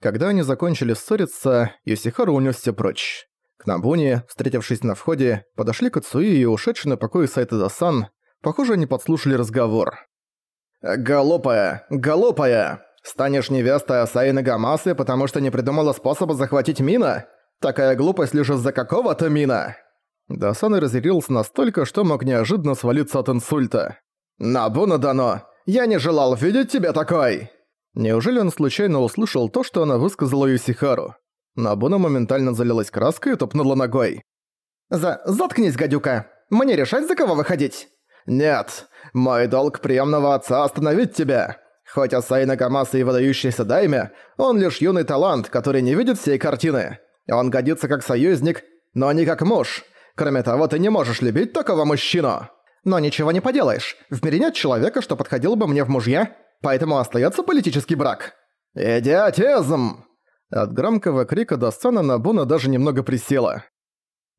Когда они закончили ссориться, Юсихару унесся прочь. К Набуне, встретившись на входе, подошли к Ацуи и ушедший на покой Сайта Дасан. Похоже, они подслушали разговор. «Голопая! Голопая! Станешь невестой Асаины Гамасы, потому что не придумала способа захватить Мина? Такая глупость лишь из-за какого-то Мина!» Дасан разъярился настолько, что мог неожиданно свалиться от инсульта. «Набуна Дано! Я не желал видеть тебя такой!» Неужели он случайно услышал то, что она высказала Юсихару? Набуна моментально залилась краской и топнула ногой. «За... заткнись, гадюка! Мне решать, за кого выходить!» «Нет, мой долг приемного отца остановить тебя. Хоть Асай Нагамаса и выдающийся Дайме, он лишь юный талант, который не видит всей картины. Он годится как союзник, но не как муж. Кроме того, ты не можешь любить такого мужчину. Но ничего не поделаешь. В мире нет человека, что подходил бы мне в мужья, поэтому остается политический брак. Идиотизм! От громкого крика Дастана Набуна даже немного присела.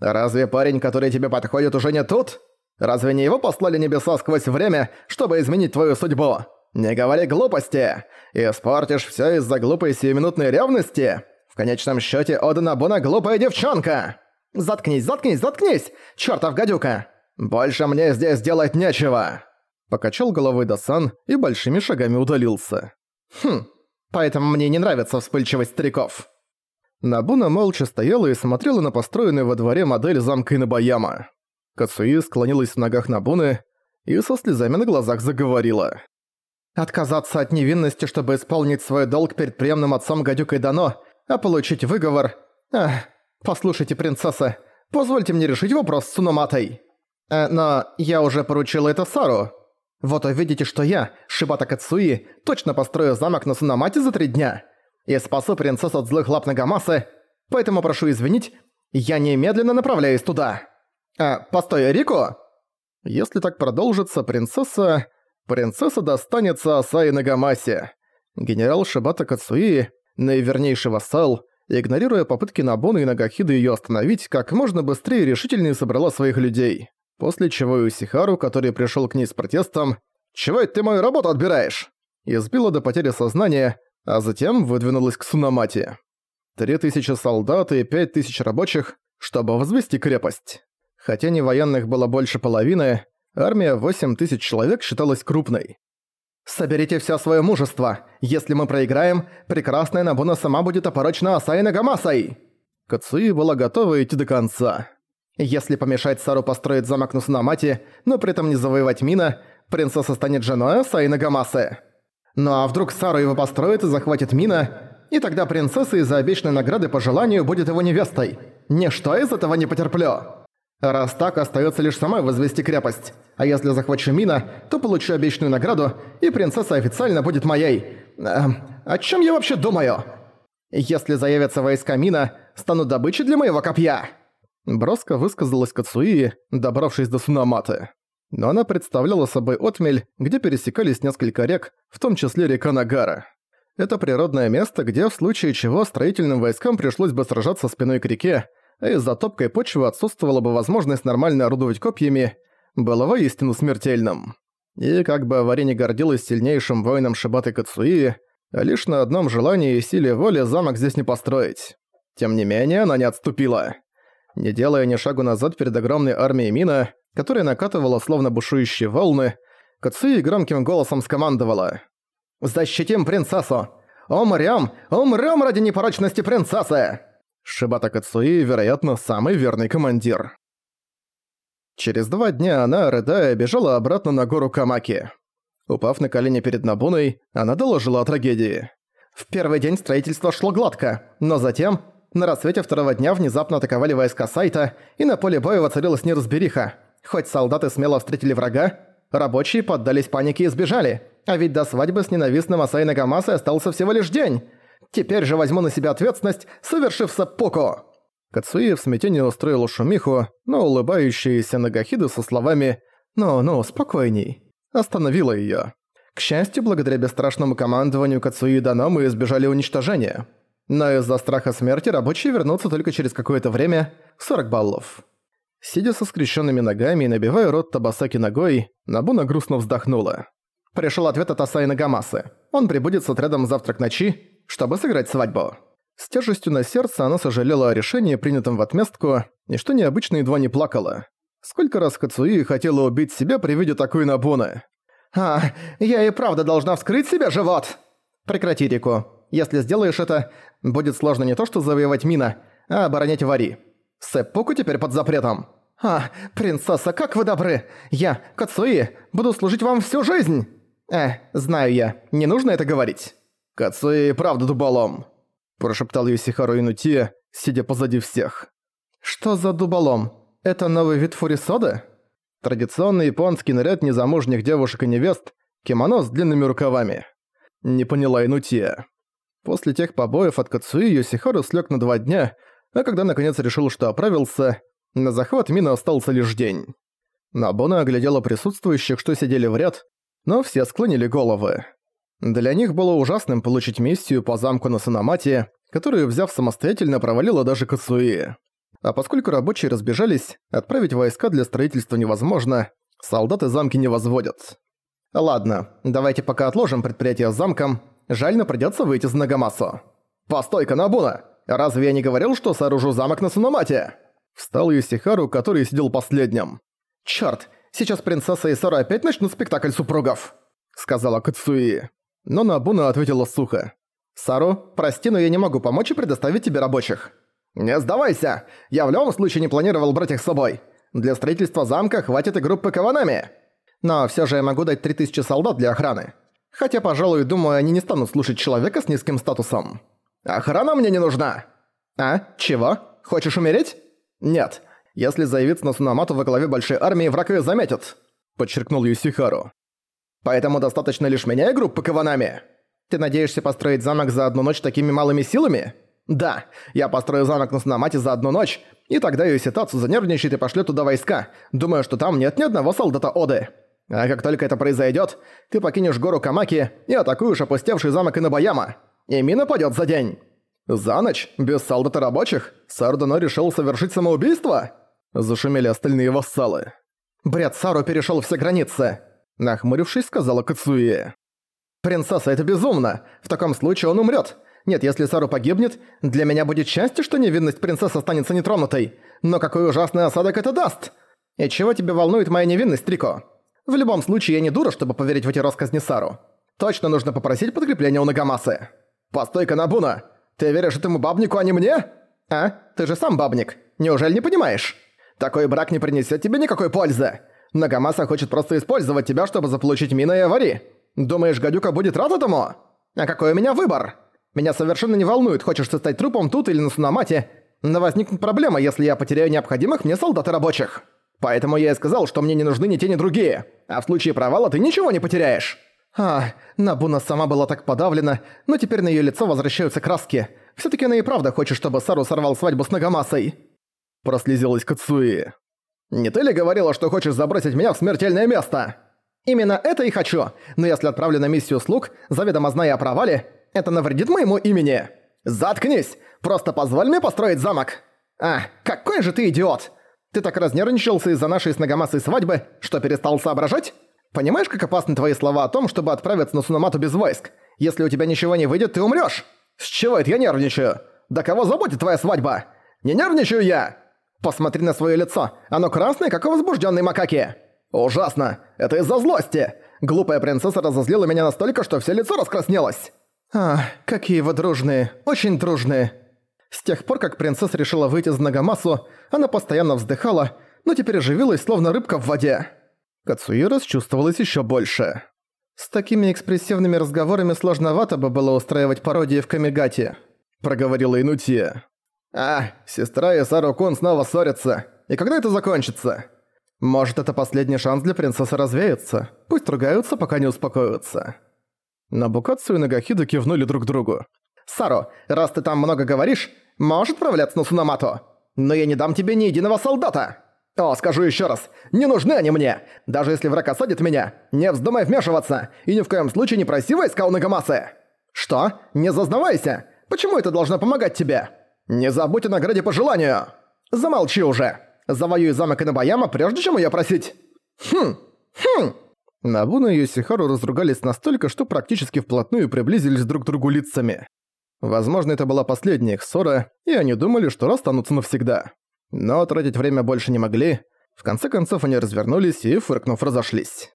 «Разве парень, который тебе подходит, уже не тут? Разве не его послали небеса сквозь время, чтобы изменить твою судьбу? Не говори глупости! Испортишь все из-за глупой сиюминутной ревности? В конечном счете Ода Набуна глупая девчонка!» «Заткнись, заткнись, заткнись! Чёртов гадюка!» «Больше мне здесь делать нечего!» Покачал головой Дасан и большими шагами удалился. «Хм, поэтому мне не нравится вспыльчивость стариков». Набуна молча стояла и смотрела на построенную во дворе модель замка Инобаяма. Кацуи склонилась в ногах Набуны и со слезами на глазах заговорила. «Отказаться от невинности, чтобы исполнить свой долг перед приемным отцом гадюкой Дано, а получить выговор... Ах, послушайте, принцесса, позвольте мне решить вопрос с Суноматой. Э, но я уже поручила это Сару. Вот увидите, что я, Шибата Кацуи, точно построю замок на Суномате за три дня и спасу принцессу от злых лап Нагамасы, поэтому прошу извинить, я немедленно направляюсь туда. А, постой, Рико? Если так продолжится, принцесса... Принцесса достанется Асаи Нагамасе. Генерал Шибата Кацуи, наивернейший вассал, игнорируя попытки Набуны и Нагахиды её остановить, как можно быстрее и решительнее собрала своих людей. После чего Юсихару, который пришёл к ней с протестом «Чего это ты мою работу отбираешь?» избила до потери сознания, а затем выдвинулась к Сунамате. Три тысячи солдат и пять тысяч рабочих, чтобы возвести крепость. Хотя не военных было больше половины, армия 8 тысяч человек считалась крупной. «Соберите все свое мужество. Если мы проиграем, прекрасная Набуна сама будет опорочена Асай Нагамасой!» Кацуи была готова идти до конца. «Если помешать Сару построить замок на но при этом не завоевать Мина, принцесса станет женой Асай Нагамасы. Ну а вдруг Сару его построит и захватит Мина, и тогда принцесса из-за обещанной награды по желанию будет его невестой. Ничто из этого не потерплю. Раз так, остается лишь самой возвести крепость. А если захвачу Мина, то получу обещанную награду, и принцесса официально будет моей. Эм, о чем я вообще думаю? Если заявятся войска Мина, станут добычей для моего копья. Броско высказалась Кацуи, добравшись до Сунаматы но она представляла собой отмель, где пересекались несколько рек, в том числе река Нагара. Это природное место, где в случае чего строительным войскам пришлось бы сражаться спиной к реке, а из-за топкой почвы отсутствовала бы возможность нормально орудовать копьями, было воистину смертельным. И как бы Авари не гордилась сильнейшим воином Шибаты Кацуи, лишь на одном желании и силе воли замок здесь не построить. Тем не менее, она не отступила. Не делая ни шагу назад перед огромной армией Мина, которая накатывала словно бушующие волны, Кацуи громким голосом скомандовала. «Защитим принцессу! Умрём! Умрём ради непорочности принцессы!» Шибата Кацуи, вероятно, самый верный командир. Через два дня она, рыдая, бежала обратно на гору Камаки. Упав на колени перед Набуной, она доложила о трагедии. В первый день строительство шло гладко, но затем, на рассвете второго дня внезапно атаковали войска Сайта, и на поле боя воцарилась неразбериха. Хоть солдаты смело встретили врага, рабочие поддались панике и сбежали. А ведь до свадьбы с ненавистным Асай Нагамасой остался всего лишь день. Теперь же возьму на себя ответственность, совершив саппоку. Кацуи в смятении устроила шумиху, но улыбающаяся Нагахида со словами «Ну-ну, спокойней», остановила её. К счастью, благодаря бесстрашному командованию Кацуи и Дано мы избежали уничтожения. Но из-за страха смерти рабочие вернутся только через какое-то время – 40 баллов. Сидя со скрещенными ногами и набивая рот Табасаки ногой, Набуна грустно вздохнула. Пришел ответ от Асаи Нагамасы. Он прибудет с отрядом завтра к ночи. чтобы сыграть свадьбу». С тяжестью на сердце она сожалела о решении, принятом в отместку, и что необычно едва не плакала. Сколько раз Кацуи хотела убить себя при виде такой Набуны. «А, я и правда должна вскрыть себе живот!» «Прекрати, Рику. Если сделаешь это, будет сложно не то что завоевать Мина, а оборонять Вари. Сэппуку теперь под запретом». «А, принцесса, как вы добры! Я, Кацуи, буду служить вам всю жизнь!» «Э, знаю я, не нужно это говорить». «Кацуи правда дуболом», – прошептал Юсихару Инути, сидя позади всех. «Что за дуболом? Это новый вид фурисода?» Традиционный японский наряд незамужних девушек и невест, кимоно с длинными рукавами. Не поняла Инутия. После тех побоев от Кацуи Йосихару слег на два дня, а когда наконец решил, что оправился, на захват Мина остался лишь день. Набона оглядела присутствующих, что сидели в ряд, но все склонили головы. Для них было ужасным получить миссию по замку на Санамате, которую, взяв самостоятельно, провалила даже Кацуи. А поскольку рабочие разбежались, отправить войска для строительства невозможно, солдаты замки не возводят. Ладно, давайте пока отложим предприятие с замком, жаль, но придётся выйти за Нагамасу. Постой-ка, Набуна! Разве я не говорил, что сооружу замок на Санамате? Встал Юсихару, который сидел последним. «Чёрт, сейчас принцесса и Сора опять начнут спектакль супругов!» Сказала Кацуи. Но Набуна ответила сухо. «Сару, прости, но я не могу помочь и предоставить тебе рабочих». «Не сдавайся! Я в любом случае не планировал брать их с собой. Для строительства замка хватит и группы Каванами. Но всё же я могу дать 3000 солдат для охраны. Хотя, пожалуй, думаю, они не станут слушать человека с низким статусом. Охрана мне не нужна!» «А? Чего? Хочешь умереть?» «Нет. Если заявиться на Сунамату во главе большой армии, враг её заметит», — подчеркнул Юсихару. «Поэтому достаточно лишь меня и группы Каванами. Ты надеешься построить замок за одну ночь такими малыми силами?» «Да, я построю замок на Сунамате за одну ночь, и тогда Юситацу занервничает и пошлет туда войска, думая, что там нет ни одного солдата Оды. А как только это произойдет, ты покинешь гору Камаки и атакуешь опустевший замок Инобаяма. И Мина падет за день». «За ночь? Без солдат и рабочих? Сардано решил совершить самоубийство?» Зашумели остальные вассалы. «Бред Сару перешел все границы!» Нахмурившись, сказала Кацуи. «Принцесса, это безумно! В таком случае он умрет. Нет, если Сару погибнет, для меня будет счастье, что невинность принцессы останется нетронутой. Но какой ужасный осадок это даст! И чего тебе волнует моя невинность, Трико? В любом случае, я не дура, чтобы поверить в эти рассказни Сару. Точно нужно попросить подкрепления у Нагамасы. Постой-ка, Набуна! Ты веришь этому бабнику, а не мне? А? Ты же сам бабник. Неужели не понимаешь? Такой брак не принесет тебе никакой пользы. Нагамаса хочет просто использовать тебя, чтобы заполучить Мина и Авари. Думаешь, гадюка будет рад этому? А какой у меня выбор? Меня совершенно не волнует, хочешь ты стать трупом тут или на Сунамате, но возникнет проблема, если я потеряю необходимых мне солдат и рабочих. Поэтому я и сказал, что мне не нужны ни те, ни другие. А в случае провала ты ничего не потеряешь. А, Набуна сама была так подавлена, но теперь на её лицо возвращаются краски. Всё-таки она и правда хочет, чтобы Сару сорвал свадьбу с Нагамасой. Прослезилась Кацуи. «Не ты ли говорила, что хочешь забросить меня в смертельное место?» «Именно это и хочу, но если отправлю на миссию слуг, заведомо зная о провале, это навредит моему имени». «Заткнись! Просто позволь мне построить замок!» «А, какой же ты идиот! Ты так разнервничался из-за нашей с Нагамасой свадьбы, что перестал соображать?» Понимаешь, как опасны твои слова о том, чтобы отправиться на Сунамату без войск? Если у тебя ничего не выйдет, ты умрёшь. С чего это я нервничаю? Да кого заботит твоя свадьба? Не нервничаю я! Посмотри на своё лицо. Оно красное, как у возбуждённой макаки. Ужасно. Это из-за злости. Глупая принцесса разозлила меня настолько, что всё лицо раскраснелось. А, какие вы дружные. Очень дружные. С тех пор, как принцесса решила выйти за Нагамасу, она постоянно вздыхала, но теперь оживилась, словно рыбка в воде. Кацуи расчувствовалась еще больше. «С такими экспрессивными разговорами сложновато бы было устраивать пародии в Камигате», — проговорила Инутия. «А, сестра и Сару-кун снова ссорятся. И когда это закончится?» «Может, это последний шанс для принцессы развеяться. Пусть ругаются, пока не успокоятся». Набукацу и Нагахида кивнули друг другу. «Саро, раз ты там много говоришь, можешь отправляться на Сунамато. Но я не дам тебе ни единого солдата!» «О, скажу еще раз, не нужны они мне! Даже если враг осадит меня, не вздумай вмешиваться, и ни в коем случае не проси войска у Нагамасы!» «Что? Не зазнавайся! Почему это должно помогать тебе? Не забудь о награде по желанию!» «Замолчи уже! Завоюй замок Инобаяма, прежде чем ее просить!» «Хм! Хм!» Набуна и Йосихару разругались настолько, что практически вплотную приблизились друг к другу лицами. Возможно, это была последняя их ссора, и они думали, что расстанутся навсегда. Но тратить время больше не могли. В конце концов они развернулись и, фыркнув, разошлись.